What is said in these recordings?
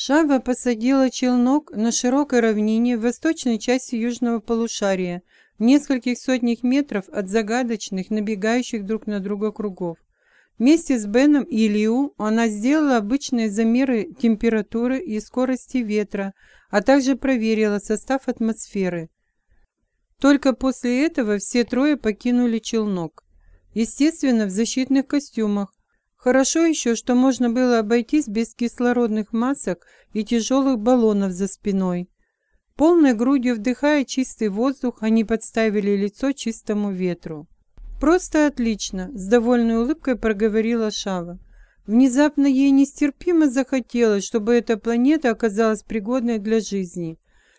Шава посадила челнок на широкой равнине в восточной части южного полушария, в нескольких сотнях метров от загадочных, набегающих друг на друга кругов. Вместе с Беном и Лиу она сделала обычные замеры температуры и скорости ветра, а также проверила состав атмосферы. Только после этого все трое покинули челнок. Естественно, в защитных костюмах, Хорошо еще, что можно было обойтись без кислородных масок и тяжелых баллонов за спиной. Полной грудью вдыхая чистый воздух, они подставили лицо чистому ветру. «Просто отлично!» – с довольной улыбкой проговорила Шава. Внезапно ей нестерпимо захотелось, чтобы эта планета оказалась пригодной для жизни.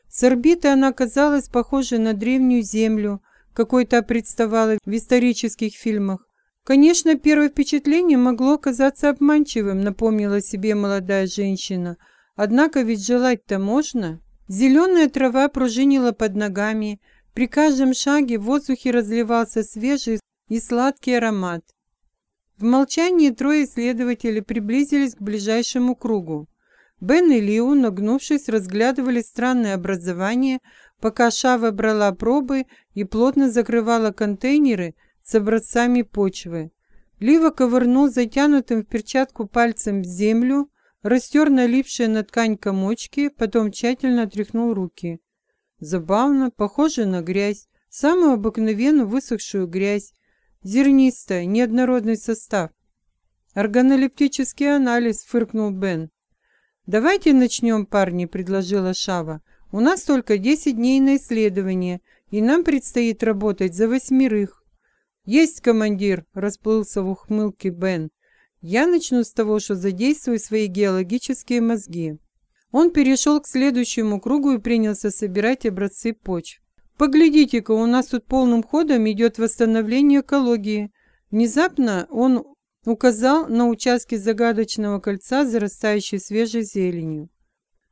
С орбиты она казалась похожей на древнюю Землю, какой-то представала в исторических фильмах. Конечно, первое впечатление могло оказаться обманчивым, напомнила себе молодая женщина. Однако ведь желать-то можно. Зеленая трава пружинила под ногами. При каждом шаге в воздухе разливался свежий и сладкий аромат. В молчании трое исследователей приблизились к ближайшему кругу. Бен и Лиу, нагнувшись, разглядывали странное образование, пока Шава брала пробы и плотно закрывала контейнеры, с образцами почвы. Лива ковырнул затянутым в перчатку пальцем в землю, растер налипшие на ткань комочки, потом тщательно отряхнул руки. Забавно, похоже на грязь, самую обыкновенную высохшую грязь, зернистая, неоднородный состав. «Органолептический анализ», — фыркнул Бен. «Давайте начнем, парни», — предложила Шава. «У нас только десять дней на исследование, и нам предстоит работать за восьмерых. «Есть, командир!» – расплылся в ухмылке Бен. «Я начну с того, что задействую свои геологические мозги». Он перешел к следующему кругу и принялся собирать образцы почв. «Поглядите-ка, у нас тут полным ходом идет восстановление экологии». Внезапно он указал на участки загадочного кольца, зарастающие свежей зеленью.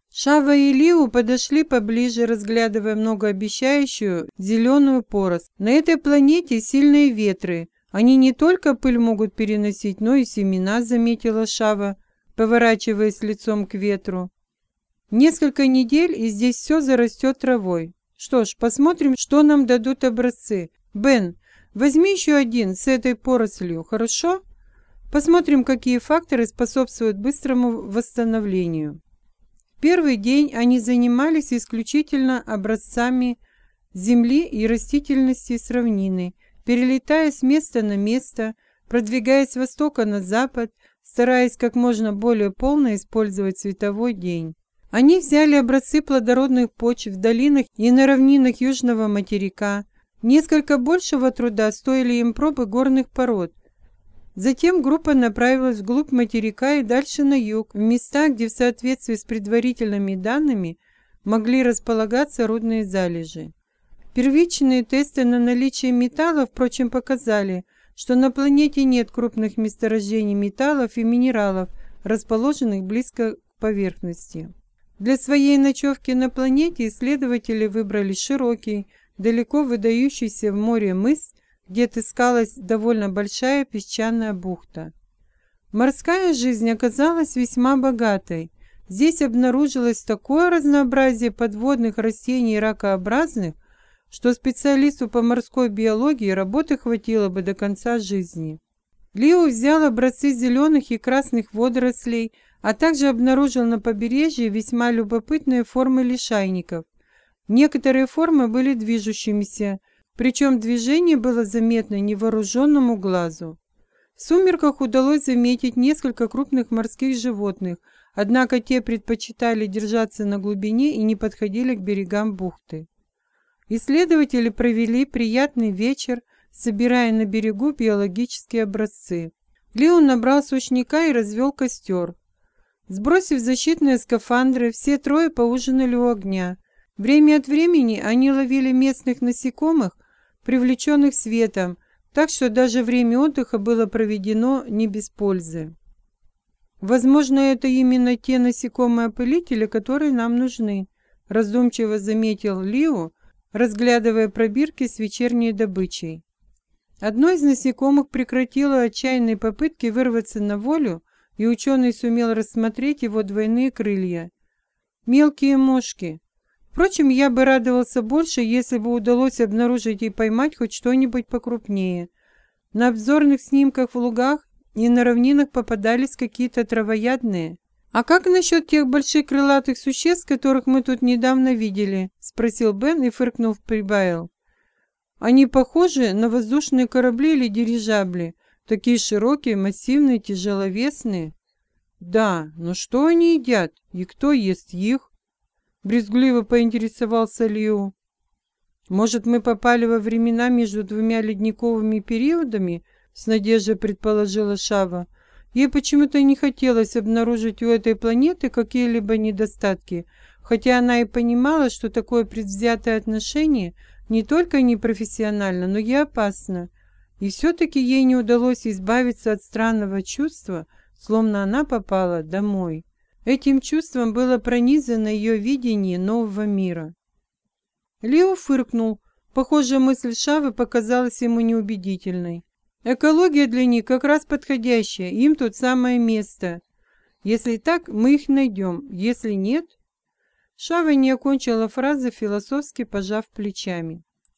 Шава и Лиу подошли поближе, разглядывая многообещающую зеленую поросль. На этой планете сильные ветры. Они не только пыль могут переносить, но и семена, заметила Шава, поворачиваясь лицом к ветру. Несколько недель, и здесь все зарастет травой. Что ж, посмотрим, что нам дадут образцы. Бен, возьми еще один с этой порослью, хорошо? Посмотрим, какие факторы способствуют быстрому восстановлению. Первый день они занимались исключительно образцами земли и растительности с равнины, перелетая с места на место, продвигаясь с востока на запад, стараясь как можно более полно использовать световой день. Они взяли образцы плодородных почв в долинах и на равнинах южного материка. Несколько большего труда стоили им пробы горных пород, Затем группа направилась вглубь материка и дальше на юг, в места, где в соответствии с предварительными данными могли располагаться рудные залежи. Первичные тесты на наличие металла, впрочем, показали, что на планете нет крупных месторождений металлов и минералов, расположенных близко к поверхности. Для своей ночевки на планете исследователи выбрали широкий, далеко выдающийся в море мыс где отыскалась довольно большая песчаная бухта. Морская жизнь оказалась весьма богатой. Здесь обнаружилось такое разнообразие подводных растений и ракообразных, что специалисту по морской биологии работы хватило бы до конца жизни. Лио взял образцы зеленых и красных водорослей, а также обнаружил на побережье весьма любопытные формы лишайников. Некоторые формы были движущимися, причем движение было заметно невооруженному глазу. В сумерках удалось заметить несколько крупных морских животных, однако те предпочитали держаться на глубине и не подходили к берегам бухты. Исследователи провели приятный вечер, собирая на берегу биологические образцы. Леон набрал сушняка и развел костер. Сбросив защитные скафандры, все трое поужинали у огня. Время от времени они ловили местных насекомых, привлеченных светом, так что даже время отдыха было проведено не без пользы. Возможно, это именно те насекомые-опылители, которые нам нужны, раздумчиво заметил Лио, разглядывая пробирки с вечерней добычей. Одно из насекомых прекратило отчаянные попытки вырваться на волю, и ученый сумел рассмотреть его двойные крылья. Мелкие мошки. Впрочем, я бы радовался больше, если бы удалось обнаружить и поймать хоть что-нибудь покрупнее. На обзорных снимках в лугах и на равнинах попадались какие-то травоядные. «А как насчет тех больших крылатых существ, которых мы тут недавно видели?» — спросил Бен и, фыркнув, прибавил. «Они похожи на воздушные корабли или дирижабли, такие широкие, массивные, тяжеловесные». «Да, но что они едят? И кто ест их?» Брезгливо поинтересовался Лиу. «Может, мы попали во времена между двумя ледниковыми периодами?» С надеждой предположила Шава. Ей почему-то не хотелось обнаружить у этой планеты какие-либо недостатки, хотя она и понимала, что такое предвзятое отношение не только непрофессионально, но и опасно. И все-таки ей не удалось избавиться от странного чувства, словно она попала домой. Этим чувством было пронизано ее видение нового мира. Лео фыркнул. Похоже, мысль Шавы показалась ему неубедительной. Экология для них как раз подходящая, им тут самое место. Если так, мы их найдем, если нет... Шава не окончила фразы, философски пожав плечами.